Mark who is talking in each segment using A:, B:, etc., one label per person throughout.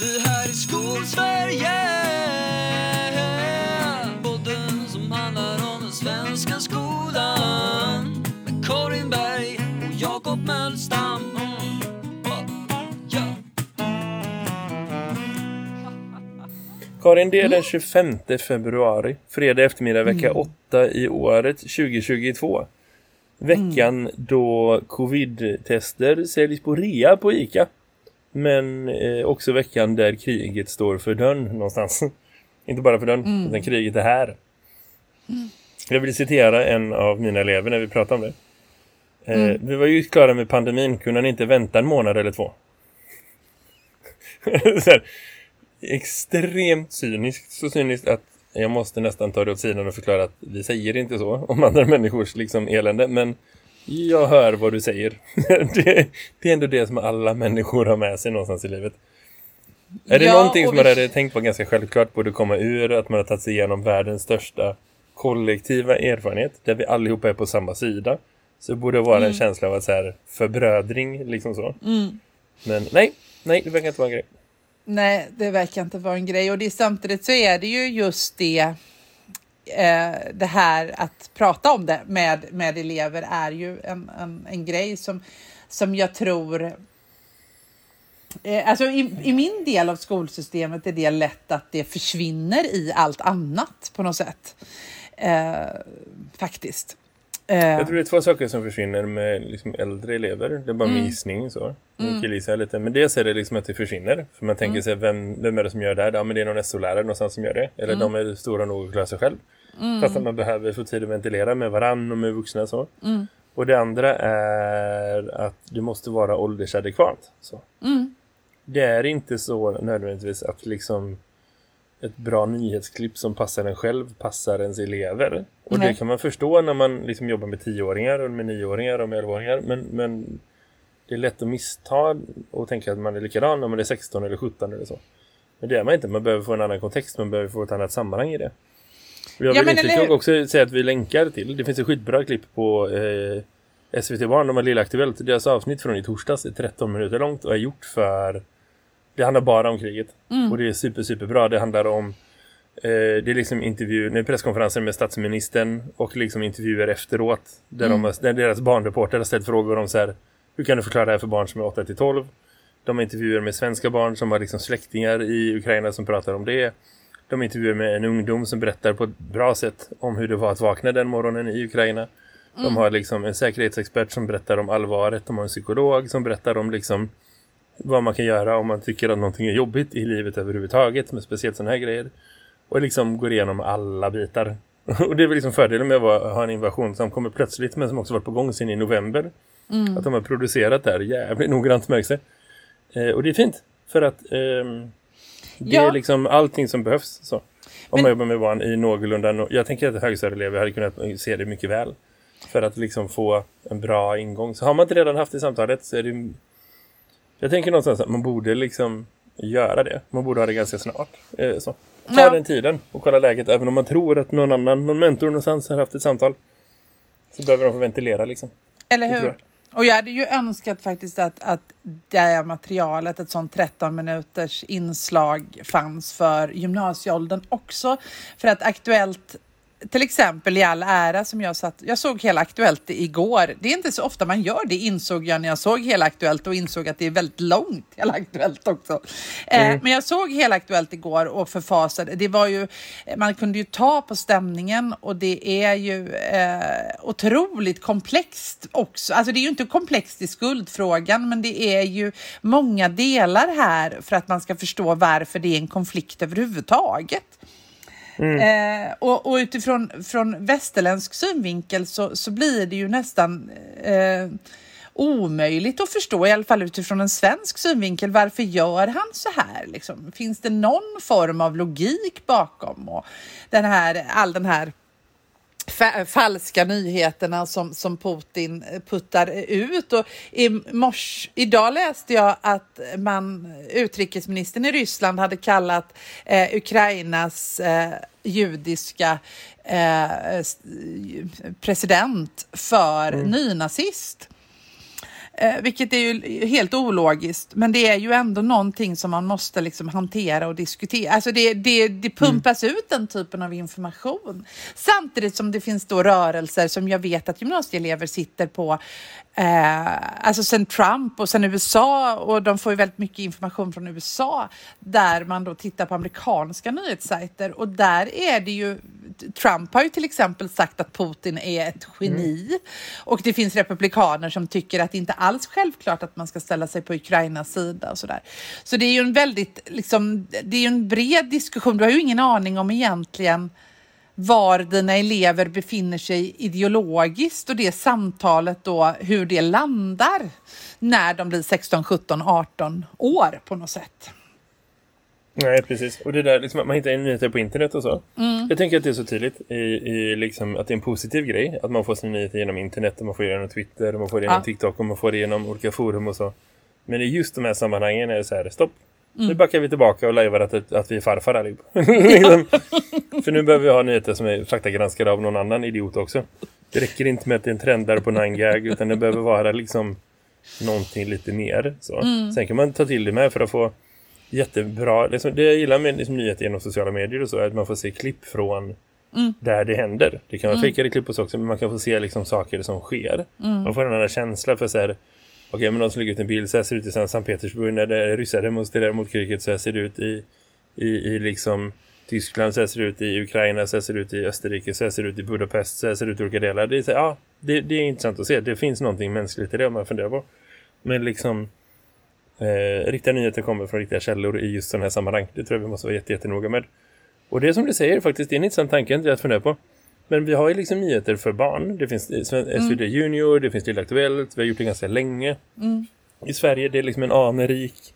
A: Det här är Skolsverige Podden som handlar om den svenska skolan Med Karin Berg och Jakob Mölstam.
B: Karin, det är den 25 februari, fredag eftermiddag vecka 8 i året 2022. Veckan då covid-tester säljs på rea på Ica. Men eh, också veckan där kriget står för dörren någonstans. Inte bara för dörren, utan kriget är här. Jag vill citera en av mina elever när vi pratar om det. Eh, Vi var ju klara med pandemin, kunde ni inte vänta en månad eller två? Här, extremt cyniskt. Så cyniskt att jag måste nästan ta det åt sidan och förklara att vi säger inte så om andra människors liksom elände. Men jag hör vad du säger. det, det är ändå det som alla människor har med sig någonstans i livet. Är det
C: Ja,
B: någonting som man hade tänkt var ganska självklart borde komma ur att man har tagit sig igenom världens största kollektiva erfarenhet där vi allihopa är på samma sida så borde det vara
C: Mm.
B: en känsla av att så här förbrödring liksom så. Men nej, nej det verkar inte vara en grej.
C: Nej, det verkar inte vara en grej. Och det, samtidigt så är det ju just det, eh, det här att prata om det med, med elever är ju en, en, en grej som, som jag tror... Eh, alltså i, I min del av skolsystemet är det lätt att det försvinner i allt annat på något sätt. Eh, faktiskt. Eh,
B: Jag tror det är två saker som försvinner med liksom äldre elever. Det är bara
C: Mm.
B: min gissning så. Jag killgissar lite. Men dels är det liksom att det försvinner. För man tänker
C: Mm.
B: sig, vem, vem är det som gör det här? Ja, men det är någon SO-lärare någonstans som gör det. Eller
C: Mm.
B: de är stora nog att klara sig själv. Fast att man behöver få tid att ventilera med varann och med vuxna så.
C: Mm.
B: Och det andra är att det måste vara åldersadekvat. Så.
C: Mm.
B: Det är inte så nödvändigtvis att liksom ett bra nyhetsklipp som passar en själv passar ens elever. Och
C: Nej.
B: det kan man förstå när man liksom jobbar med tioåringar och med nioåringar och med elvaåringar. Men, men det är lätt att missta och tänka att man är likadan när man är 16 eller 17 eller så. Men det är man inte. Man behöver få en annan kontext. Man behöver få ett annat sammanhang i det. Och jag
C: Ja,
B: vill
C: men
B: inte
C: eller
B: också säga att vi länkar till. Det finns ett skitbra klipp på eh, SVT Barn, de har Lilla Aktuellt. Deras avsnitt från i torsdags är 13 minuter långt och är gjort för... Det handlar bara om kriget.
C: Mm.
B: Och det är super, super bra. Det handlar om... Eh, det är liksom intervju, nej, presskonferenser med statsministern och liksom intervjuer efteråt. Där,
C: Mm.
B: de, där deras barnreporter har ställt frågor om så här... Hur kan du förklara det här för barn som är 8 till 12? De har intervjuer med svenska barn som har liksom släktingar i Ukraina som pratar om det. De intervjuer med en ungdom som berättar på ett bra sätt om hur det var att vakna den morgonen i Ukraina. De har liksom en säkerhetsexpert som berättar om allvaret. De har en psykolog som berättar om liksom vad man kan göra om man tycker att någonting är jobbigt i livet överhuvudtaget. Men speciellt sådana här grejer. Och liksom går igenom alla bitar. Och det är väl liksom fördelen med att ha en invasion som kommer plötsligt men som också varit på gång sedan i november. Att de har producerat där jävligt noggrant märks det. Eh, och det är fint. För att ehm, det
C: Ja.
B: är liksom allting som behövs. Så. Om
C: Men-
B: man jobbar med barn i någorlunda... no- Jag tänker att högstadieelever hade kunnat se det mycket väl. För att liksom få en bra ingång. Så har man inte redan haft det samtalet så är det... Jag tänker någonstans att man borde liksom göra det. Man borde ha det ganska snart. Eh, så. Ta
C: Ja.
B: den tiden och kolla läget. Även om man tror att någon annan, någon mentor någonstans har haft ett samtal. Så behöver de få ventilera liksom.
C: Eller hur? Och jag hade ju önskat faktiskt att, att det här materialet, ett sånt 13 minuters inslag fanns för gymnasieåldern också. För att Aktuellt, till exempel i all ära som jag satt, jag såg hela Aktuellt igår. Det är inte så ofta man gör det insåg jag när jag såg hela Aktuellt och insåg att det är väldigt långt hela Aktuellt också. Eh, men jag såg hela Aktuellt igår och förfasade. Det var ju, man kunde ju ta på stämningen och det är ju eh, otroligt komplext också. Alltså det är ju inte komplext i skuldfrågan, men det är ju många delar här för att man ska förstå varför det är en konflikt överhuvudtaget. Mm. Eh, och, och utifrån från västerländsk synvinkel så, så blir det ju nästan eh, omöjligt att förstå, i alla fall utifrån en svensk synvinkel, varför gör han så här? Liksom? Finns det någon form av logik bakom? Och den här, all den här falska nyheterna som, som Putin puttar ut. Och i mors, idag läste jag att man, utrikesministern i Ryssland hade kallat eh, Ukrainas eh, judiska eh, president för nynazist. Eh, vilket är ju helt ologiskt, men det är ju ändå någonting som man måste liksom hantera och diskutera. Alltså det, det, det pumpas mm. ut den typen av information. Samtidigt som det finns då rörelser som jag vet att gymnasieelever sitter på, eh, alltså sen Trump och sen USA och de får ju väldigt mycket information från USA där man då tittar på amerikanska nyhetssajter och där är det ju Trump har ju till exempel sagt att Putin är ett geni mm. och det finns republikaner som tycker att det inte alls självklart att man ska ställa sig på Ukrainas sida och sådär. Så det är ju en väldigt, liksom, det är ju en bred diskussion. Du har ju ingen aning om egentligen var dina elever befinner sig ideologiskt och det samtalet då, hur det landar när de blir 16, 17, 18 år på något sätt.
B: Nej, precis. Och det där, liksom, man hittar nyheter på internet och så. Mm. Jag tänker att det är så tydligt i, i liksom, att det är en positiv grej. Att man får sina nyheter genom internet, och man får det genom Twitter, och man får det genom ja. TikTok och man får det genom olika forum och så. Men i just de här sammanhangen är det så här, stopp. Mm. Nu backar vi tillbaka och lajvar att, att vi är farfar allihop. liksom. För nu behöver vi ha nyheter som är faktagranskade av någon annan idiot också. Det räcker inte med att det är en trendare på 9gag utan det behöver vara liksom någonting lite mer. Så. Mm. Sen kan man ta till det med för att få jättebra. Liksom, det jag gillar med liksom, nyheter genom sociala medier och så är att man får se klipp från mm. där det händer. Det kan vara mm. fejkade klipp också, men man kan få se liksom, saker som sker. Mm. Man får en annan känsla för så här, okej okay, men någon som lägger ut en bild så här ser det ut i Sankt Petersburg när det är ryssar demonstrerar mot kriget så här ser det ut i, i, i liksom Tyskland, så här ser det ut i Ukraina, så här ser det ut i Österrike, så här ser det ut i Budapest, så här ser det ut i olika delar. Det är, så här, ja, det, det är intressant att se. Det finns någonting mänskligt i det om man funderar på. Men liksom Eh, riktiga nyheter kommer från riktiga källor i just sådana här sammanhang. Det tror jag vi måste vara jätte, jättenoga med. Och det som du säger faktiskt, det är en intressant tanke inte att fundera på. Men vi har ju liksom nyheter för barn. Det finns SvD mm. Junior, det finns Lilla Aktuellt. Vi har gjort det ganska länge. Mm. I Sverige det är liksom en anrik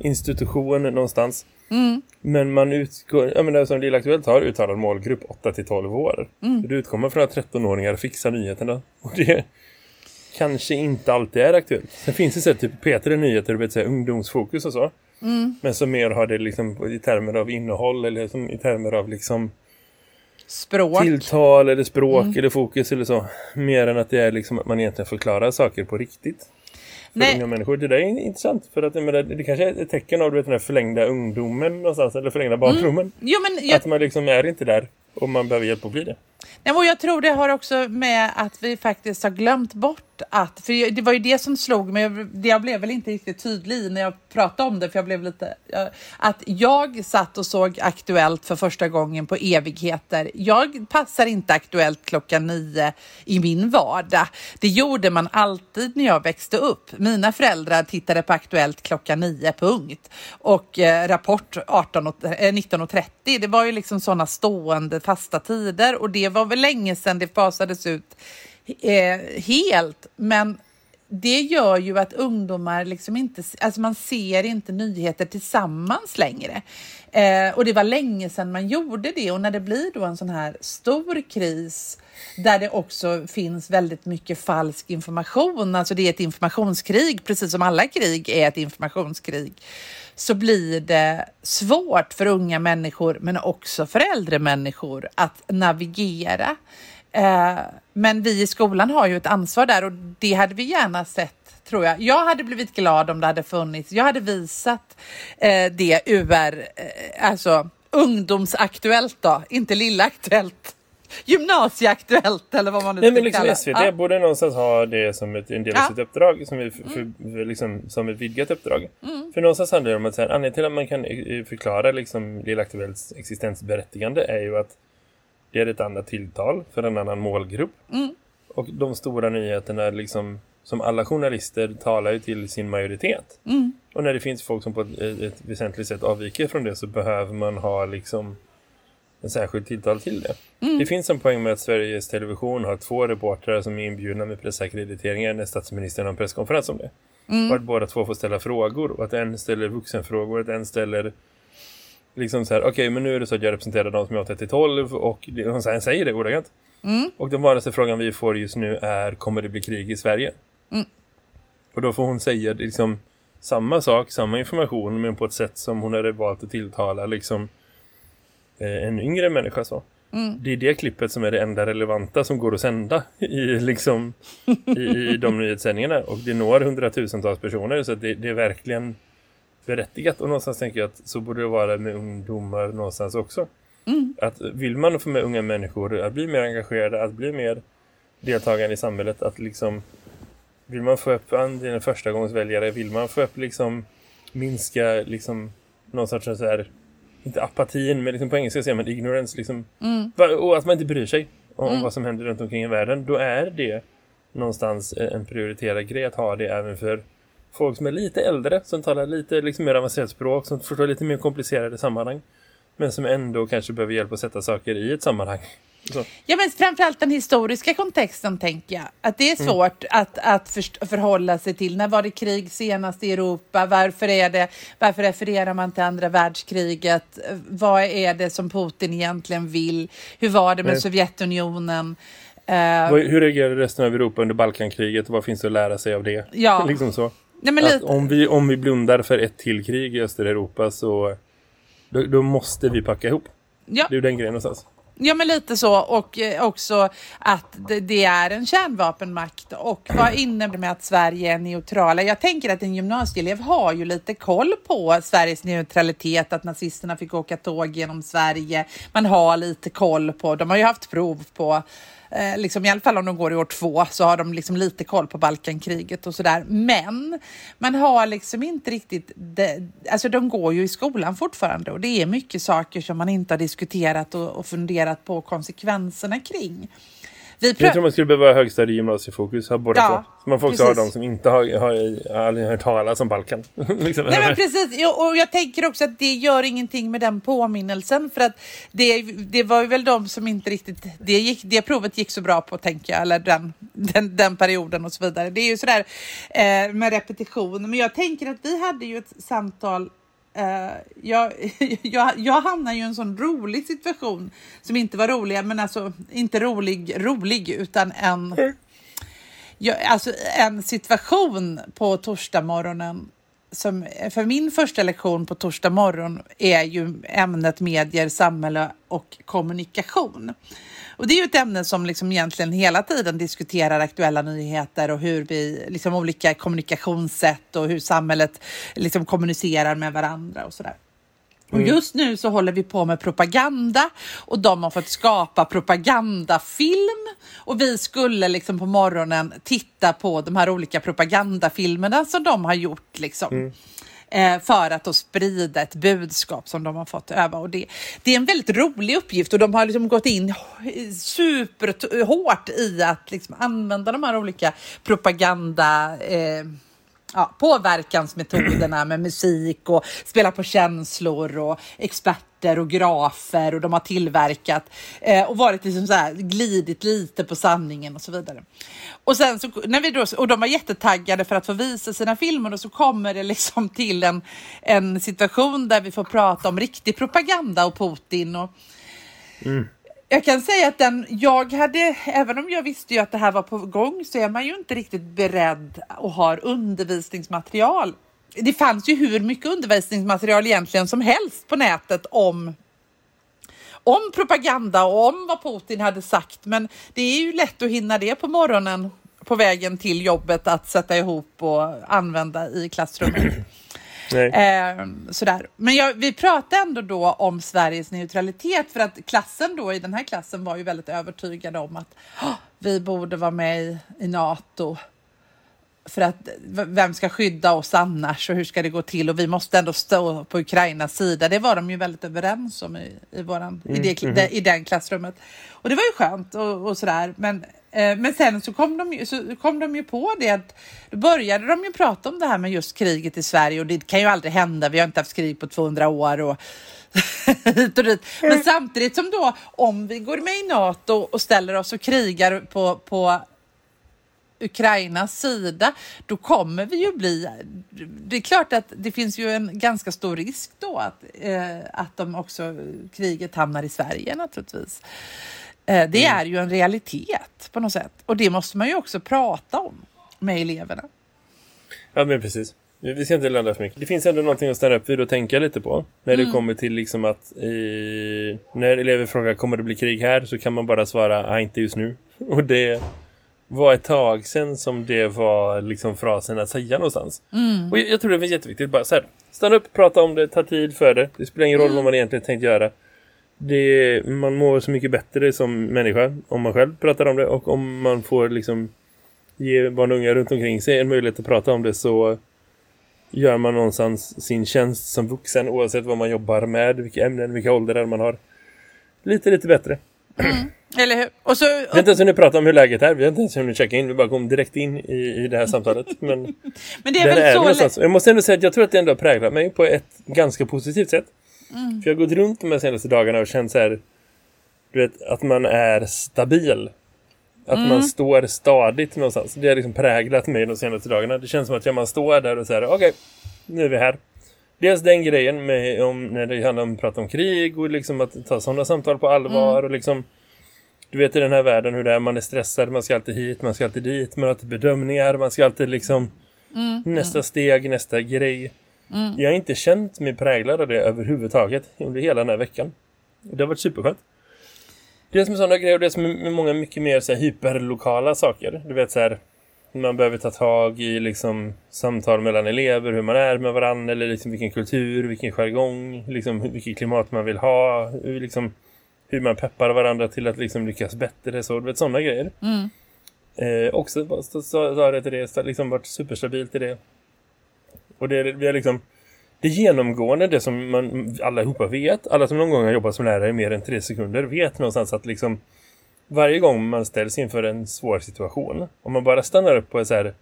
B: institution någonstans. Mm. Men man utgår, jag menar som Lilla Aktuellt har uttalad målgrupp 8-12 år. Mm. Du utkommer från att 13-åringar fixar nyheterna. Och det, kanske inte alltid är aktuellt. Sen finns det så typ Peter nyheter och säga ungdomsfokus och så. Mm. Men som mer har det liksom i termer av innehåll eller som i termer av liksom
C: språk.
B: tilltal eller språk mm. eller fokus eller så. Mer än att det är liksom att man egentligen förklarar saker på riktigt. För Nej. unga människor. Det där är intressant för att det, det kanske är ett tecken av vet, den här förlängda ungdomen någonstans eller förlängda barndomen. Mm.
C: Jo, jag...
B: Att man liksom är inte där och man behöver hjälp att bli det.
C: Nej, och jag tror det har också med att vi faktiskt har glömt bort att, för det var ju det som slog mig, jag blev väl inte riktigt tydlig när jag pratade om det, för jag blev lite, att jag satt och såg Aktuellt för första gången på evigheter. Jag passar inte Aktuellt klockan nio i min vardag. Det gjorde man alltid när jag växte upp. Mina föräldrar tittade på Aktuellt klockan nio, punkt. Och eh, Rapport 18 och, eh, 19.30, det var ju liksom sådana stående fasta tider och det var väl länge sedan det fasades ut eh, helt. Men det gör ju att ungdomar liksom inte, alltså man ser inte nyheter tillsammans längre. Eh, och det var länge sedan man gjorde det och när det blir då en sån här stor kris där det också finns väldigt mycket falsk information, alltså det är ett informationskrig, precis som alla krig är ett informationskrig, så blir det svårt för unga människor men också för äldre människor att navigera. Eh, men vi i skolan har ju ett ansvar där och det hade vi gärna sett tror jag. Jag hade blivit glad om det hade funnits. Jag hade visat eh, det UR, eh, alltså ungdomsaktuellt då, inte lilla aktuellt. Gymnasieaktuellt eller vad man nu
B: Nej, men liksom SVT ja. borde någonstans ha det som ett, en del av ja. sitt uppdrag som, är för, mm. liksom, som ett vidgat uppdrag. Mm. För någonstans handlar det om att anledningen till att man kan förklara liksom, Lilla Aktuellts existensberättigande är ju att det är ett annat tilltal för en annan målgrupp. Mm. Och de stora nyheterna liksom, som alla journalister talar ju till sin majoritet. Mm. Och när det finns folk som på ett, ett väsentligt sätt avviker från det så behöver man ha liksom en särskild tilltal till det. Mm. Det finns en poäng med att Sveriges Television har två reportrar som är inbjudna med pressackrediteringar när statsministern har en presskonferens om det. Mm. Och att båda två får ställa frågor och att en ställer vuxenfrågor och att en ställer liksom så här, okej okay, men nu är det så att jag representerar de som är 30-12 och hon säger det ordagrant. Mm. Och den vanligaste frågan vi får just nu är, kommer det bli krig i Sverige? Mm. Och då får hon säga liksom samma sak, samma information men på ett sätt som hon hade valt att tilltala liksom en yngre människa så. Det är det klippet som är det enda relevanta som går att sända i, liksom, i, i de nyhetssändningarna. Och det når hundratusentals personer så det, det är verkligen berättigat. Och någonstans tänker jag att så borde det vara med ungdomar någonstans också.
C: Mm.
B: Att vill man få med unga människor att bli mer engagerade, att bli mer deltagande i samhället, att liksom vill man få upp andelen första gångs väljare, vill man få upp liksom minska liksom någon sorts så här inte apatin, men liksom på engelska säger man ignorance liksom,
C: Mm.
B: Och att man inte bryr sig om vad som händer runt omkring i världen, då är det någonstans en prioriterad grej att ha det även för folk som är lite äldre, som talar lite liksom mer avancerat språk, som förstår lite mer komplicerade sammanhang, men som ändå kanske behöver hjälp att sätta saker i ett sammanhang. Så.
C: Ja, men framförallt den historiska kontexten tänker jag. Att det är svårt att, att först- förhålla sig till. När var det krig senast i Europa? Varför, är det, varför refererar man till andra världskriget? Vad är det som Putin egentligen vill? Hur var det med
B: Nej.
C: Sovjetunionen? Eh,
B: Vad- Hur reagerade resten av Europa under Balkankriget? Vad finns det att lära sig av det?
C: Ja.
B: liksom så.
C: nej, men lite,
B: om, vi, om vi blundar för ett till krig i östra Europa så då, då måste vi packa ihop.
C: ja.
B: Det är ju den grejen någonstans.
C: Ja, men lite så. Och eh, också att det är en kärnvapenmakt. Och vad innebär det med att Sverige är neutrala? Jag tänker att en gymnasieelev har ju lite koll på Sveriges neutralitet, att nazisterna fick åka tåg genom Sverige. Man har lite koll på, de har ju haft prov på Eh, liksom, I alla fall om de går i år två så har de liksom lite koll på Balkankriget och sådär. Men man har liksom inte riktigt... Det, alltså de går ju i skolan fortfarande och det är mycket saker som man inte har diskuterat och, och funderat på konsekvenserna kring. Vi
B: Jag tror man skulle behöva ha högstadie gymnasiefokus ha båda
C: Ja,
B: två. Man får också ha
C: precis.
B: de som inte har, har, har hört talas om Balkan. liksom.
C: Nej, men precis. Jo, Och jag tänker också att det gör ingenting med den påminnelsen. För att det, det var ju väl de som inte riktigt... Det, gick, det provet gick så bra på, tänker jag. Eller den, den, den perioden och så vidare. Det är ju sådär eh, med repetition. Men jag tänker att vi hade ju ett samtal Eh, jag, jag, jag hamnade ju i en sån rolig situation som inte var rolig, men alltså inte rolig, rolig, utan en, jag, alltså en situation på torsdag morgonen som för min första lektion på torsdag morgon är ju ämnet medier, samhälle och kommunikation. Och det är ju ett ämne som liksom egentligen hela tiden diskuterar aktuella nyheter och hur vi, liksom olika kommunikationssätt och hur samhället liksom kommunicerar med varandra och sådär. Och just nu så håller vi på med propaganda och de har fått skapa propagandafilm och vi skulle liksom på morgonen titta på de här olika propagandafilmerna som de har gjort liksom. Eh, för att då sprida ett budskap som de har fått öva. Och det, det är en väldigt rolig uppgift och de har liksom gått in superhårt i att liksom använda de här olika propaganda... Eh, ja, påverkansmetoderna med musik och spela på känslor och experter och grafer och de har tillverkat eh, och varit liksom så här, glidit lite på sanningen och så vidare. Och sen så när vi då, och de var jättetaggade för att få visa sina filmer och så kommer det liksom till en, en situation där vi får prata om riktig propaganda och Putin och jag kan säga att den, jag hade, även om jag visste ju att det här var på gång så är man ju inte riktigt beredd och har undervisningsmaterial. Det fanns ju hur mycket undervisningsmaterial egentligen som helst på nätet om om propaganda och om vad Putin hade sagt. Men det är ju lätt att hinna det på morgonen på vägen till jobbet att sätta ihop och använda i klassrummet. Eh, sådär. Men jag, vi pratade ändå då om Sveriges neutralitet för att klassen då i den här klassen var ju väldigt övertygade om att "Ah, vi borde vara med i, i NATO. För att vem ska skydda oss annars och hur ska det gå till? Och vi måste ändå stå på Ukrainas sida. Det var de ju väldigt överens om i, i, våran, i, det, de, i den klassrummet. Och det var ju skönt och, och sådär. Men, eh, men sen så kom, de ju, så kom de ju på det att då började de ju prata om det här med just kriget i Sverige och det kan ju aldrig hända. Vi har inte haft krig på 200 år och hit och dit. Men samtidigt som då om vi går med i NATO och ställer oss och krigar på, på Ukrainas sida, då kommer vi ju bli... Det är klart att det finns ju en ganska stor risk då att, eh, att de också, kriget hamnar i Sverige naturligtvis. Eh, det är ju en realitet på något sätt och det måste man ju också prata om med eleverna.
B: Ja, men precis. Vi ska inte landa för mycket. Det finns ändå någonting att stanna upp vid och tänka lite på. När det kommer till liksom att i, när elever frågar kommer det bli krig här så kan man bara svara nej inte just nu. Och det var ett tag sedan som det var liksom frasen att säga någonstans. Och jag, jag tror det är jätteviktigt. Bara så här, stanna upp, prata om det, ta tid för det. Det spelar ingen roll vad man egentligen tänkt göra. Det, man mår så mycket bättre som människa om man själv pratar om det och om man får liksom ge barn och unga runt omkring sig en möjlighet att prata om det så gör man någonstans sin tjänst som vuxen oavsett vad man jobbar med, vilka ämnen, vilka åldrar man har. Lite, lite bättre.
C: Eller hur? Och så,
B: Vi har inte ens hunnit prata om hur läget är. Vi har inte ens hunnit checka in. Vi bara kom direkt in i, i det här samtalet. Men
C: men det är väl
B: är
C: så...
B: någonstans. Jag måste ändå säga att jag tror att det ändå har präglat mig på ett ganska positivt sätt. För jag har gått runt de här senaste dagarna och känt så här, du vet, att man är stabil. Att man står stadigt någonstans. Det har liksom präglat mig de senaste dagarna. Det känns som att man står där och säger okej, nu är vi här. Dels den grejen med om, när det handlar om att prata om krig och liksom att ta sådana samtal på allvar och liksom du vet i den här världen hur det är, man är stressad, man ska alltid hit, man ska alltid dit, man har alltid bedömningar, man ska alltid liksom nästa steg, nästa grej. Jag har inte känt mig präglad av det överhuvudtaget under hela den här veckan. Det har varit superskönt. Dels med sådana grejer och dels med, med många mycket mer så här, hyperlokala saker. Du vet så här, man behöver ta tag i liksom samtal mellan elever, hur man är med varandra eller liksom vilken kultur, vilken jargong, liksom vilket klimat man vill ha, hur, liksom, hur man peppar varandra till att liksom lyckas bättre, så vet sådana grejer. Eh, också sa det till det, liksom varit superstabilt i det. Och det, vi har liksom det genomgående, det som man allihopa vet, alla som någon gång har jobbat som lärare i mer än tre sekunder vet någonstans att liksom varje gång man ställs inför en svår situation, om man bara stannar upp och så här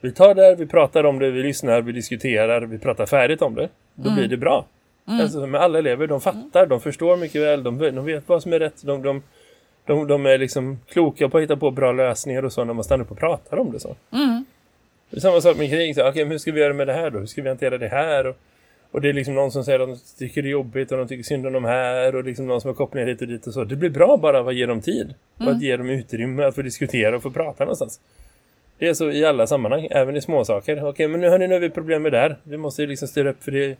B: vi tar det, vi pratar om det, vi lyssnar, vi diskuterar, vi pratar färdigt om det, då blir det bra. Alltså med alla elever, de fattar, de förstår mycket väl, de, de vet vad som är rätt, de, de, de, de är liksom kloka på att hitta på bra lösningar och så när man stannar upp och pratar om det så. Det är samma sak med krig. Så, okay, hur ska vi göra med det här då? Hur ska vi hantera det här? Och, och det är liksom någon som säger att de tycker det är jobbigt och de tycker synd om de här och liksom någon som har kopplingar hit och dit och så. Det blir bra bara att ge dem tid. Och att ge dem utrymme att få diskutera och få prata någonstans. Det är så i alla sammanhang, även i små saker. Okej, men nu hörni, nu har vi problem med det här. Vi måste ju liksom styra upp för det.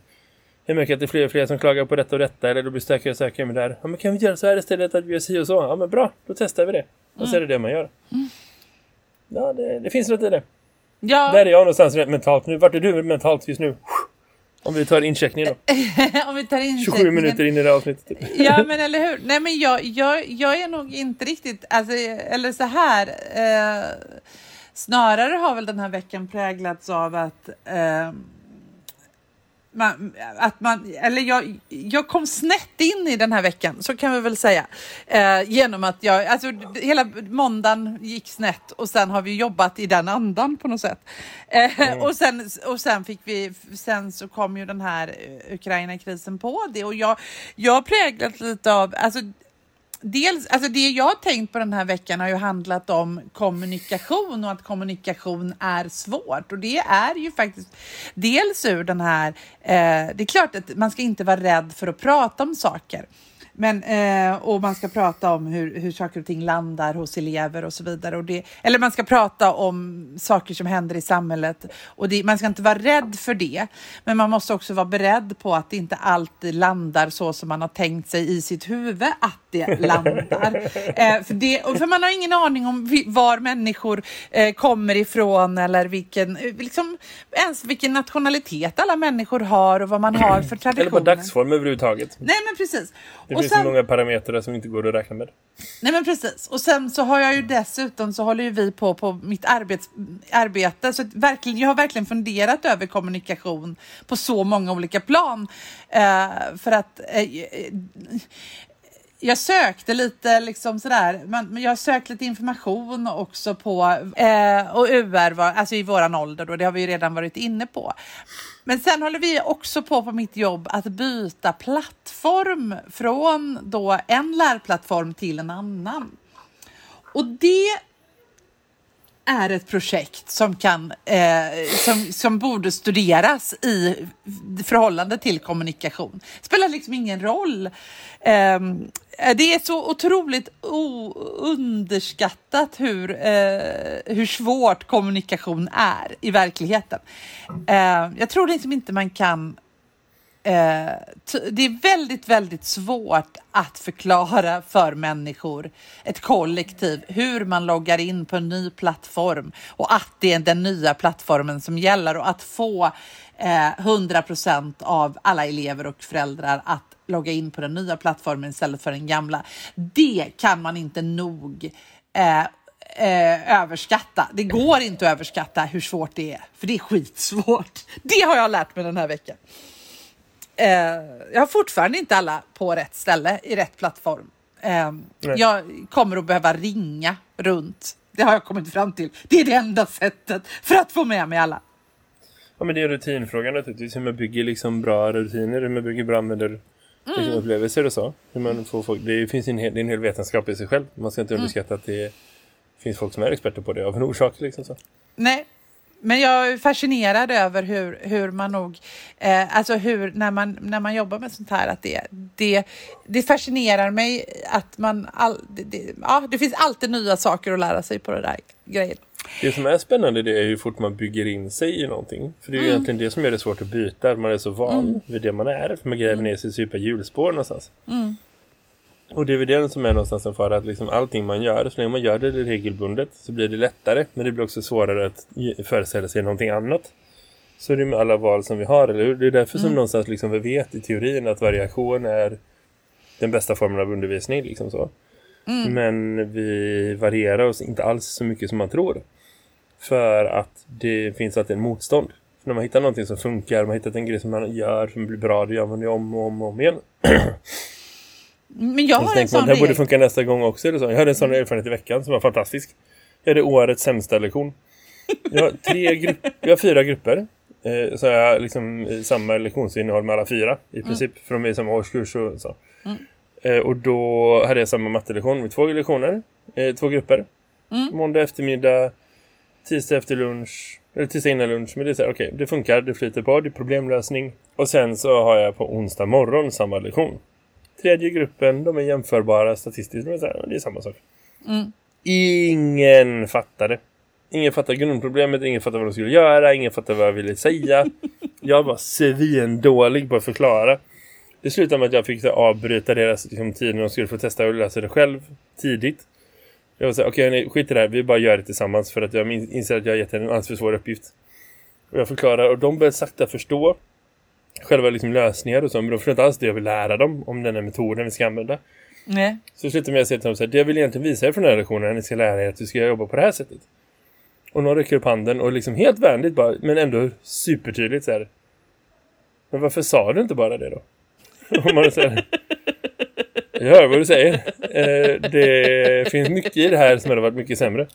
B: Jag märker att det är fler och fler som klagar på detta och detta eller det blir stökigare och stökigare med det här. Ja, men kan vi göra så här istället att vi gör si och så? Ja, men bra, då testar vi det. Och så är det det man gör. Ja, det, det finns något i det.
C: Ja,
B: Där är jag någonstans mentalt nu. Vart är du mentalt just nu? Om vi tar incheckningen då.
C: om vi tar in
B: 27 minuter in i det här avsnittet.
C: Ja, men eller hur? Nej, men jag, jag, jag är nog inte riktigt, alltså, eller så här. Eh, snarare har väl den här veckan präglats av att eh, man, att man, eller jag, jag kom snett in i den här veckan, så kan vi väl säga. Eh, genom att jag, alltså hela måndagen gick snett och sen har vi jobbat i den andan på något sätt. Eh, och, sen, och sen fick vi, sen så kom ju den här eh, Ukraina-krisen på det och jag, jag präglat lite av, alltså Dels, alltså det jag har tänkt på den här veckan har ju handlat om kommunikation och att kommunikation är svårt. Och det är ju faktiskt dels ur den här, eh, det är klart att man ska inte vara rädd för att prata om saker. Men, eh, och man ska prata om hur, hur saker och ting landar hos elever och så vidare. Och det, eller man ska prata om saker som händer i samhället. Och det, man ska inte vara rädd för det. Men man måste också vara beredd på att det inte alltid landar så som man har tänkt sig i sitt huvud att det landar. eh, för, det, för man har ingen aning om var människor eh, kommer ifrån eller vilken, eh, liksom, ens vilken nationalitet alla människor har och vad man har för traditioner.
B: Eller bara dagsform överhuvudtaget.
C: Nej men precis. Och
B: finns så många parametrar som inte går att räkna med.
C: Nej men precis. Och sen så har jag ju dessutom så håller ju vi på på mitt arbets, arbete. Så verkligen, jag har verkligen funderat över kommunikation på så många olika plan. Eh, för att eh, jag sökte lite liksom sådär, men jag har sökt lite information också på eh, och UR var, alltså i våran ålder då, det har vi ju redan varit inne på. Men sen håller vi också på på mitt jobb att byta plattform från då en lärplattform till en annan. Och det är ett projekt som, kan, eh, som, som borde studeras i förhållande till kommunikation. Det spelar liksom ingen roll. Eh, Eh, det är så otroligt underskattat hur, eh, hur svårt kommunikation är i verkligheten. Eh, jag tror liksom inte man kan Eh, det är väldigt, väldigt svårt att förklara för människor, ett kollektiv, hur man loggar in på en ny plattform och att det är den nya plattformen som gäller och att få eh, 100 procent av alla elever och föräldrar att logga in på den nya plattformen istället för den gamla. Det kan man inte nog eh, eh, överskatta. Det går inte att överskatta hur svårt det är, för det är skitsvårt. Det har jag lärt mig den här veckan. Eh, jag har fortfarande inte alla på rätt ställe i rätt plattform. Eh, jag kommer att behöva ringa runt. Det har jag kommit fram till. Det är det enda sättet för att få med mig alla.
B: Ja, men det är rutinfrågan naturligtvis. Hur man bygger liksom bra rutiner. Hur man bygger bra använder liksom, mm. upplevelser och så. Hur man får folk, det finns en hel, det är en hel vetenskap i sig själv. Man ska inte mm. underskatta att det finns folk som är experter på det av en orsak. Liksom så.
C: Nej, men jag är fascinerad över hur, hur man nog, eh, alltså hur, när man, när man jobbar med sånt här, att det, det, det fascinerar mig att man, all, det, det, ja, det finns alltid nya saker att lära sig på det där grejen.
B: Det som är spännande det är hur fort man bygger in sig i någonting. För det är mm. egentligen det som gör det svårt att byta. Man är så van mm. vid det man är. För man gräver mm. ner sig i super hjulspår någonstans. Mm. Och det är väl det som är någonstans en fara att liksom allting man gör, så länge man gör det regelbundet så blir det lättare. Men det blir också svårare att föreställa sig någonting annat. Så det är med alla val som vi har, eller hur? Det är därför mm. som någonstans liksom vi vet i teorin att variation är den bästa formen av undervisning. Liksom så. Mm. Men vi varierar oss inte alls så mycket som man tror. För att det finns alltid en motstånd. För när man hittar någonting som funkar, man har hittat en grej som man gör som blir bra, det gör man det om och om och om igen.
C: Men jag har en sån
B: Det här borde funka nästa gång också. Eller så. Jag hade en sån erfarenhet i veckan som var fantastisk. Jag hade årets sämsta lektion. Jag har, tre grupp, jag har fyra grupper. Eh, så jag har liksom samma lektionsinnehåll med alla fyra. I mm. princip. Mm. För de är i samma årskurs och så. Mm. Eh, och då hade jag samma mattelektion med två lektioner. Eh, två grupper. Mm. Måndag eftermiddag. Tisdag efter lunch. Eller tisdag innan lunch. Men det är så här, okej, okay, det funkar. Det flyter på. Det är problemlösning. Och sen så har jag på onsdag morgon samma lektion. Tredje gruppen, de är jämförbara statistiskt. Men det är samma sak. Mm. Ingen fattade. Ingen fattar grundproblemet, ingen fattar vad de skulle göra, ingen fattar vad jag ville säga. Jag var svin dålig på att förklara. Det slutade med att jag fick så, avbryta deras liksom, tid när de skulle få testa och läsa det själv tidigt. Jag var så okej okay, skit i det här, vi bara gör det tillsammans för att jag inser att jag har gett en alldeles för svår uppgift. Och jag förklarar, och de började sakta förstå själva liksom lösningar och så, men de förstår inte alls det jag vill lära dem om den här metoden vi ska använda.
C: Nej.
B: Så slutar med att säga till dem så här, det jag vill egentligen visa er från den här lektionen är att ni ska lära er att du ska jobba på det här sättet. Och någon räcker upp handen och liksom helt vänligt bara, men ändå supertydligt så här. Men varför sa du inte bara det då? Om man säger, jag hör vad du säger. Eh, det finns mycket i det här som hade varit mycket sämre.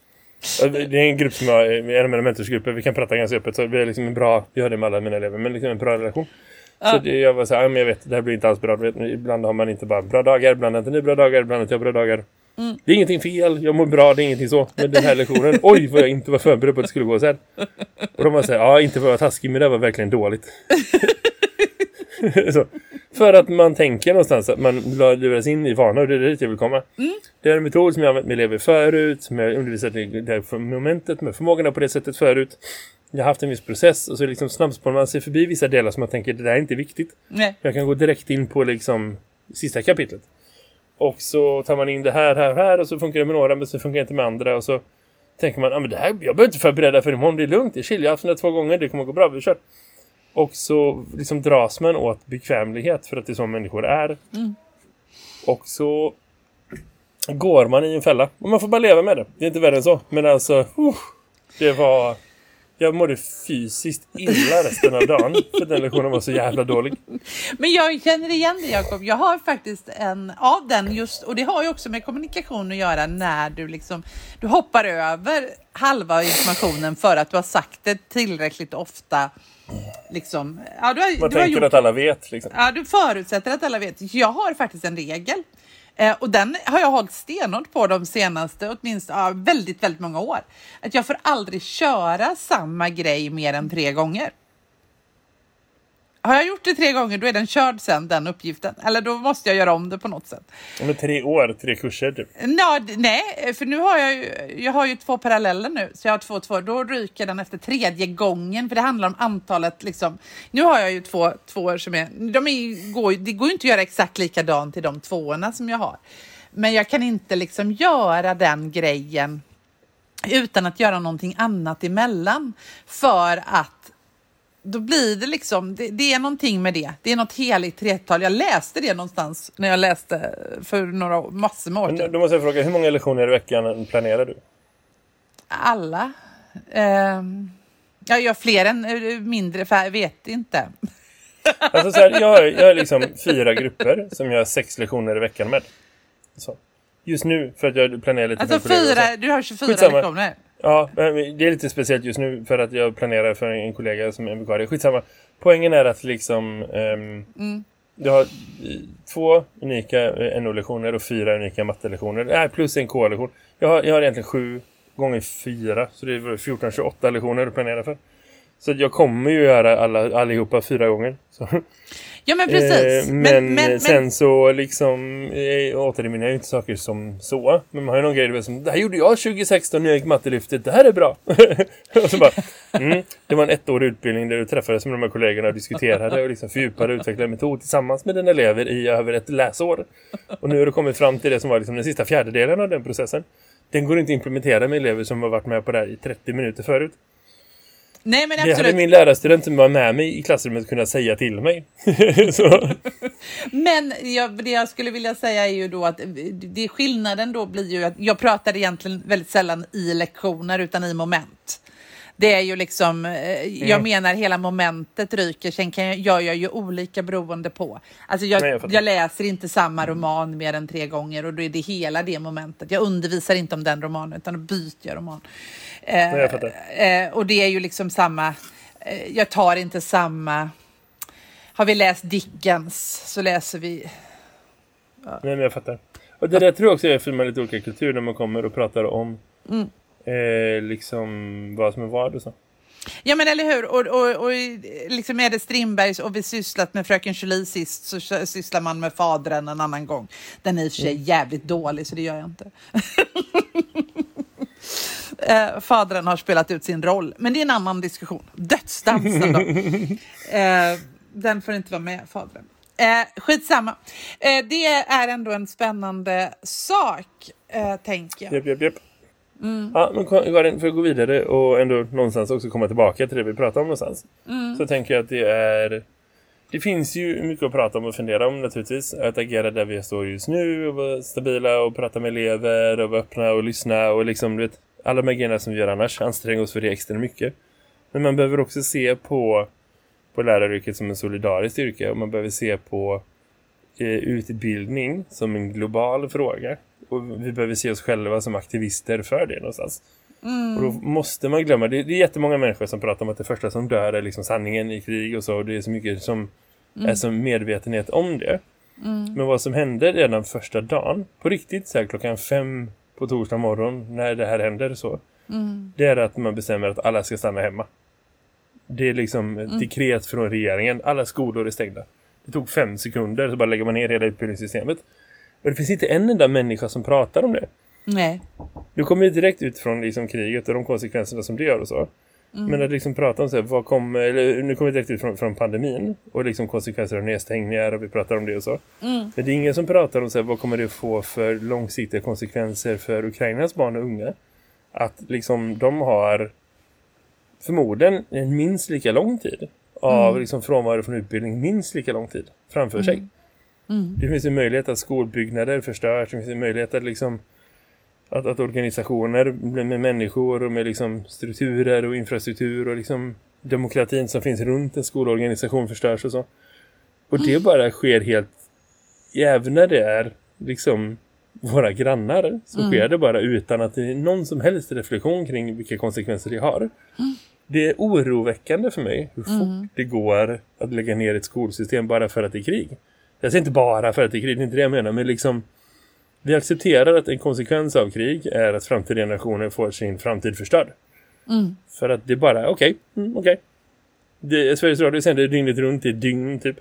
B: Det är en grupp som jag, en av mina mentorsgrupper, vi kan prata ganska öppet så vi är liksom en bra, vi har det med alla mina elever, men liksom en bra relation. Ja. Så det, jag var så här, men jag vet, det här blir inte alls bra. Vet, ibland har man inte bara bra dagar, ibland inte ni bra dagar, ibland inte jag bra dagar. Mm. Det är ingenting fel, jag mår bra, det är ingenting så. Men den här lektionen, oj vad jag inte var förberedd på att det skulle gå så här. Och de var så här, ja inte för att vara taskig, men det var verkligen dåligt. så. För att man tänker någonstans att man luras in i vanor, det är dit jag vill komma. Mm. Det är en metod som jag använt med elever förut, som jag undervisat i det här momentet med förmågorna på det sättet förut. Jag har haft en viss process och så liksom snabbspårar man sig förbi vissa delar som man tänker, det där är inte viktigt.
C: Nej.
B: Jag kan gå direkt in på liksom sista kapitlet. Och så tar man in det här, här, här och så funkar det med några men så funkar det inte med andra och så tänker man, ah, men det här, jag behöver inte förbereda för imorgon, det är lugnt, det är chill, jag har haft det två gånger, det kommer gå bra, vi kör. Och så liksom dras man åt bekvämlighet för att det är så människor är. Mm. Och så går man i en fälla. Och man får bara leva med det. Det är inte värre än så. Men alltså, uh, det var... Jag mådde fysiskt illa resten av dagen för den lektionen var så jävla dålig.
C: Men jag känner igen det Jakob. Jag har faktiskt en av den just och det har ju också med kommunikation att göra när du liksom du hoppar över halva informationen för att du har sagt det tillräckligt ofta Liksom, ja, du har,
B: Man
C: du
B: tänker gjort, att alla vet. Liksom.
C: Ja, du förutsätter att alla vet. Jag har faktiskt en regel. Eh, och den har jag hållit stenhårt på de senaste, åtminstone ja, väldigt, väldigt många år. Att jag får aldrig köra samma grej mer än tre gånger. Har jag gjort det tre gånger, då är den körd sen, den uppgiften. Eller då måste jag göra om det på något sätt.
B: Om tre år, tre kurser typ.
C: Nå, nej, för nu har jag ju, jag har ju två paralleller nu. Så jag har två, två. Då ryker den efter tredje gången. För det handlar om antalet liksom. Nu har jag ju två tvåor som är, de är, går, det går ju inte att göra exakt likadant till de tvåorna som jag har. Men jag kan inte liksom göra den grejen utan att göra någonting annat emellan. För att då blir det liksom, det, det, är någonting med det. Det är något heligt tretal. Jag läste det någonstans när jag läste för några massor med år
B: sedan. Då måste jag fråga, hur många lektioner i veckan planerar du?
C: Alla. Ja, jag fler än eh, mindre, för jag vet inte.
B: Alltså så här, jag, har, jag har liksom fyra grupper som jag har sex lektioner i veckan med. Så. Just nu, för att jag planerar lite...
C: Alltså fyra, du har 24 Skitsamma. lektioner?
B: Ja, det är lite speciellt just nu för att jag planerar för en kollega som är vikarie. Skitsamma. Poängen är att liksom... Um, mm. Du har två unika NO-lektioner och fyra unika mattelektioner. Nej, plus en K-lektion. Jag har, jag har egentligen sju gånger fyra. Så det är 14-28 lektioner att planera för. Så jag kommer ju göra alla, allihopa fyra gånger. Så.
C: Ja men precis.
B: Eh, men, men, men, sen så liksom eh, återminner jag inte saker som så. Men man har ju någon grej som, det här gjorde jag 2016 när jag gick mattelyftet, det här är bra. och så bara, mm, det var en ettårig utbildning där du träffades med de här kollegorna och diskuterade och liksom fördjupade och utvecklade metod tillsammans med dina elever i över ett läsår. Och nu har du kommit fram till det som var liksom den sista fjärdedelen av den processen. Den går inte att implementera med elever som har varit med på det här i 30 minuter förut.
C: Nej, men absolut.
B: Det hade min lärarstudent som var med mig i klassrummet kunnat säga till mig.
C: men jag, det jag skulle vilja säga är ju då att det skillnaden då blir ju att jag pratar egentligen väldigt sällan i lektioner utan i moment. Det är ju liksom, eh, jag mm. menar hela momentet ryker, sen kan jag, gör jag ju olika beroende på. Alltså jag, Nej, jag, jag, läser inte samma roman mer än tre gånger och då är det hela det momentet. Jag undervisar inte om den romanen utan då byter jag roman.
B: Eh,
C: eh, och det är ju liksom samma, eh, jag tar inte samma, har vi läst Dickens så läser vi...
B: Ja. Nej men jag fattar. Och det där tror jag också är för med lite olika kultur när man kommer och pratar om mm. Eh, liksom vad som är vad och så.
C: Ja men eller hur, och, och, och liksom är det Strindbergs och vi sysslat med Fröken Julie sist så sysslar man med Fadren en annan gång. Den är i och för sig mm. jävligt dålig så det gör jag inte. eh, fadren har spelat ut sin roll. Men det är en annan diskussion. Dödsdansen då. eh, den får inte vara med, fadren. Eh, skitsamma. Eh, det är ändå en spännande sak, eh, tänker jag.
B: Japp, japp, japp. Mm. Ja, men Karin, för att gå vidare och ändå någonstans också komma tillbaka till det vi pratar om någonstans. Mm. Så tänker jag att det är... Det finns ju mycket att prata om och fundera om naturligtvis. Att agera där vi står just nu och vara stabila och prata med elever och vara öppna och lyssna och liksom, vet, alla de grejerna som vi gör annars anstränger oss för det extra mycket. Men man behöver också se på, på läraryrket som en solidarisk yrke och man behöver se på eh, utbildning som en global fråga. Och vi behöver se oss själva som aktivister för det någonstans. Mm. Och då måste man glömma, det, det är jättemånga människor som pratar om att det första som dör är liksom sanningen i krig och så. Och det är så mycket som mm. är som medvetenhet om det. Mm. Men vad som hände redan första dagen, på riktigt så här, klockan fem på torsdag morgon när det här händer så. Mm. Det är att man bestämmer att alla ska stanna hemma. Det är liksom ett mm. dekret från regeringen. Alla skolor är stängda. Det tog fem sekunder så bara lägger man ner hela utbildningssystemet. Och det finns inte en enda människa som pratar om det.
C: Nej.
B: Du kommer ju direkt ut från liksom kriget och de konsekvenserna som det gör och så. Mm. Men att liksom prata om så här, vad kommer, eller nu kommer vi direkt ut från, från pandemin och liksom konsekvenser av nedstängningar och vi pratar om det och så. Mm. Men det är ingen som pratar om så här, vad kommer det få för långsiktiga konsekvenser för Ukrainas barn och unga. Att liksom de har förmodligen en minst lika lång tid av mm. liksom frånvaro från utbildning, minst lika lång tid framför sig. Mm. Mm. Det finns en möjlighet att skolbyggnader förstörs, det finns en möjlighet att liksom att, att organisationer med människor och med liksom strukturer och infrastruktur och liksom demokratin som finns runt en skolorganisation förstörs och så. Och det bara sker helt även när det är liksom våra grannar så mm. sker det bara utan att det är någon som helst reflektion kring vilka konsekvenser det har. Mm. Det är oroväckande för mig hur fort mm. det går att lägga ner ett skolsystem bara för att det är krig. Jag säger inte bara för att det är krig, det är inte det jag menar, men liksom Vi accepterar att en konsekvens av krig är att framtida generationer får sin framtid förstörd.
C: Mm.
B: För att det bara, okej, mm, okej. Sveriges Radio sänder dygnet runt i dygn typ.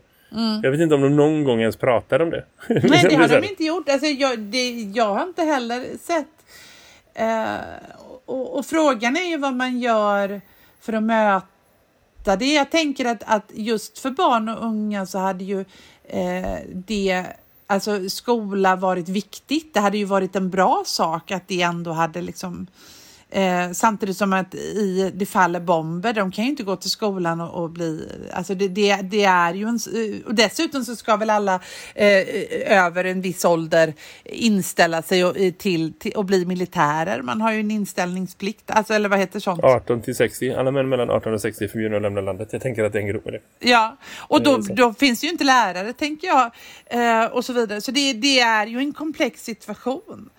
B: Jag vet inte om de någon gång ens pratar om det.
C: Nej,
B: Liksom,
C: det har de inte gjort. Alltså, jag, det, jag har inte heller sett. Eh, och, och frågan är ju vad man gör för att möta det. Jag tänker att, att just för barn och unga så hade ju eh, det, alltså skola varit viktigt. Det hade ju varit en bra sak att det ändå hade liksom Eh, samtidigt som att i det faller bomber, de kan ju inte gå till skolan och, och bli, alltså det, det, det är ju en, eh, och dessutom så ska väl alla eh, över en viss ålder inställa sig och, eh, till, till och bli militärer. Man har ju en inställningsplikt, alltså eller vad heter sånt?
B: 18 till 60. Alla män mellan 18 och 60 är förbjudna att lämna landet. Jag tänker att det hänger ihop med det.
C: Ja, och då,
B: Eh,
C: då finns det ju inte lärare tänker jag eh, och så vidare. Så det, det är ju en komplex situation.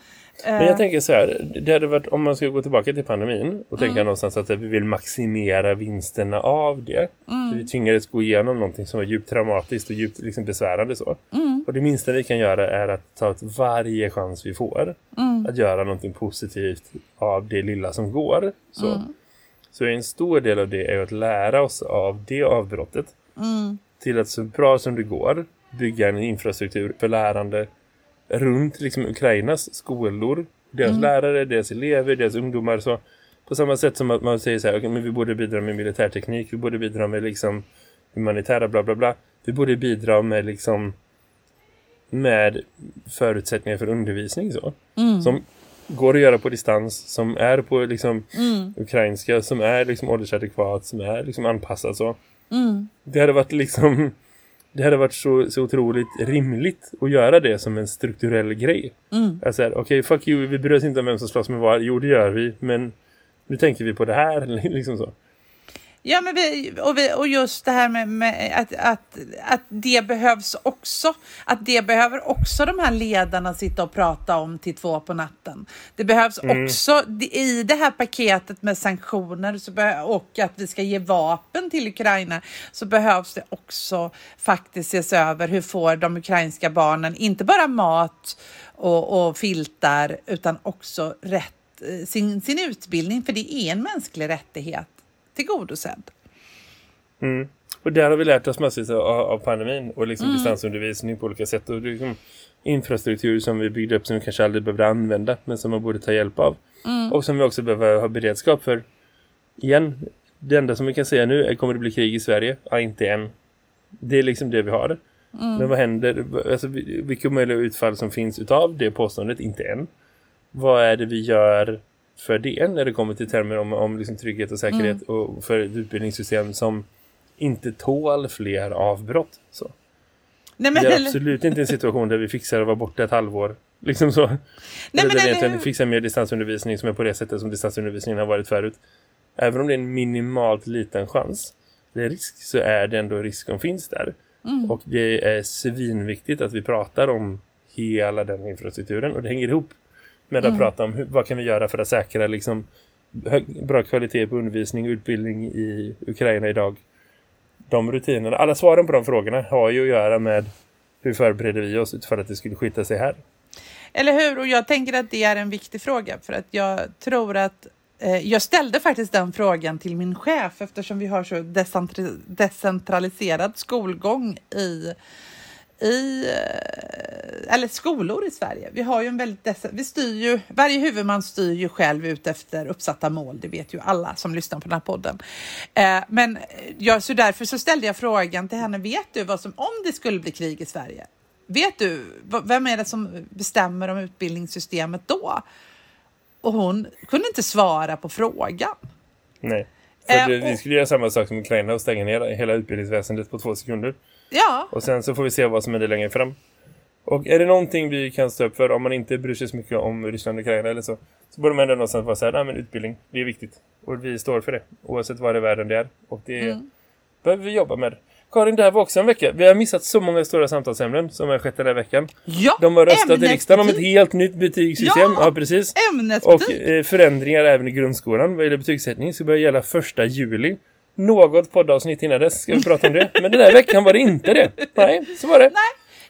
B: Men jag tänker så här, det hade varit, om man ska gå tillbaka till pandemin och tänka någonstans att vi vill maximera vinsterna av det. Så vi tvingades gå igenom någonting som var djupt traumatiskt och djupt liksom besvärande så. Och det minsta vi kan göra är att ta varje chans vi får att göra någonting positivt av det lilla som går. Så, så en stor del av det är att lära oss av det avbrottet till att så bra som det går bygga en infrastruktur för lärande runt liksom Ukrainas skolor, deras lärare, deras elever, deras ungdomar så på samma sätt som att man säger så här, okay, men vi borde bidra med militärteknik, vi borde bidra med liksom humanitära bla bla bla. Vi borde bidra med liksom med förutsättningar för undervisning så. Som går att göra på distans, som är på liksom ukrainska, som är liksom åldersadekvat, som är liksom anpassat så. Det hade varit liksom det hade varit så, så otroligt rimligt att göra det som en strukturell grej.
C: Mm.
B: Alltså, okej, fuck you, vi bryr oss inte om vem som slåss med var. Jo, det gör vi, men nu tänker vi på det här, liksom så.
C: Ja, men vi, och, vi, och just det här med, med att, att, att det behövs också. Att det behöver också de här ledarna sitta och prata om till två på natten. Det behövs också i det här paketet med sanktioner och att vi ska ge vapen till Ukraina så behövs det också faktiskt ses över hur får de ukrainska barnen inte bara mat och, och filtar utan också rätt, eh, sin, sin utbildning för det är en mänsklig rättighet tillgodosedd.
B: Mm. Och där har vi lärt oss massvis av, av pandemin och liksom
C: Mm.
B: distansundervisning på olika sätt. Och liksom infrastruktur som vi byggde upp som vi kanske aldrig behöver använda men som man borde ta hjälp av.
C: Mm.
B: Och som vi också behöver ha beredskap för. Igen, det enda som vi kan säga nu är kommer det bli krig i Sverige? Ja, inte än. Det är liksom det vi har.
C: Mm.
B: Men vad händer? Alltså, vi- vilka möjliga utfall som finns utav det påståendet? Inte än. Vad är det vi gör för det när det kommer till termer om, om liksom trygghet och säkerhet
C: Mm.
B: och för ett utbildningssystem som inte tål fler avbrott? Så.
C: Nej, men,
B: Det är
C: eller,
B: absolut inte en situation där vi fixar att vara borta ett halvår. Liksom så.
C: nej,
B: Eller
C: men
B: där vi
C: eller
B: egentligen fixar mer distansundervisning som är på det sättet som distansundervisningen har varit förut. Även om det är en minimalt liten chans. Är risk så är det ändå risk som finns där.
C: Mm.
B: Och det är svinviktigt att vi pratar om hela den infrastrukturen. Och det hänger ihop med att
C: Mm.
B: prata om hur, vad kan vi göra för att säkra liksom, bra kvalitet på undervisning och utbildning i Ukraina idag. De rutinerna, alla svaren på de frågorna har ju att göra med hur förbereder vi oss utifrån att det skulle skita sig här.
C: Eller hur? Och jag tänker att det är en viktig fråga för att jag tror att eh, jag ställde faktiskt den frågan till min chef eftersom vi har så decentraliserad skolgång i i eh, eller skolor i Sverige. Vi har ju en väldigt vi styr ju varje huvudman styr ju själv ut efter uppsatta mål. Det vet ju alla som lyssnar på den här podden. Eh, men jag, så därför så ställde jag frågan till henne. Vet du vad som om det skulle bli krig i Sverige? Vet du vem är det som bestämmer om utbildningssystemet då? Och hon kunde inte svara på frågan.
B: Nej. För
C: Eh,
B: det, vi
C: och-
B: skulle göra samma sak som Ukraina och stänga ner hela utbildningsväsendet på två sekunder.
C: Ja,
B: Och sen så får vi se vad som händer längre fram. Och är det någonting vi kan stå upp för om man inte bryr sig så mycket om Ryssland och Ukraina eller så. Så borde man ändå någonstans vara så här, nej men utbildning, det är viktigt. Och vi står för det, oavsett var i världen det är. Och det
C: Mm.
B: behöver vi jobba med. Karin, det här var också en vecka. Vi har missat så många stora samtalsämnen som har skett den här veckan.
C: ja
B: De har röstat i riksdagen om ett helt nytt betygssystem.
C: Ja!
B: Ja, precis. Och
C: Ämnesbetyg.
B: eh, förändringar även i grundskolan vad gäller betygssättning ska börja gälla första juli. Något poddavsnitt innan dess ska vi prata om det. Men den här veckan var det inte det. Nej, så var det.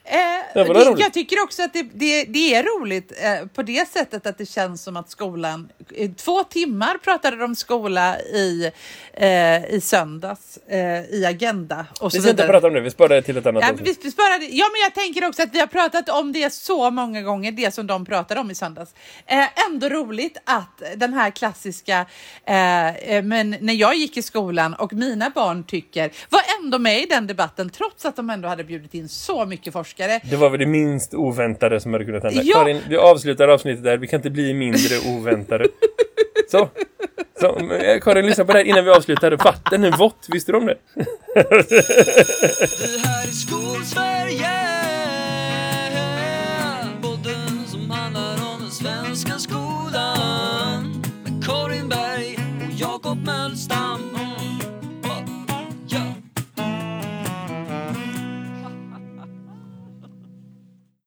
C: Eh,
B: det
C: jag tycker också att det, det, det är roligt eh, på det sättet att det känns som att skolan... I två timmar pratade de om skola i, eh, i söndags eh, i Agenda och
B: Vi ska inte prata om det, vi sparar det till ett annat
C: Ja, vi sparade, ja, men jag tänker också att vi har pratat om det så många gånger, det som de pratade om i söndags. Eh, ändå roligt att den här klassiska, eh, eh, men när jag gick i skolan och mina barn tycker, var ändå med i den debatten trots att de ändå hade bjudit in så mycket forskare.
B: Det var väl det minst oväntade som hade kunnat hända.
C: Ja.
B: Karin, vi avslutar avsnittet där. Vi kan inte bli mindre oväntade. Så. Så, men, Karin, lyssna på det här innan vi avslutar. Vatten är vått, visste du om det?
A: Det här är Skolsverige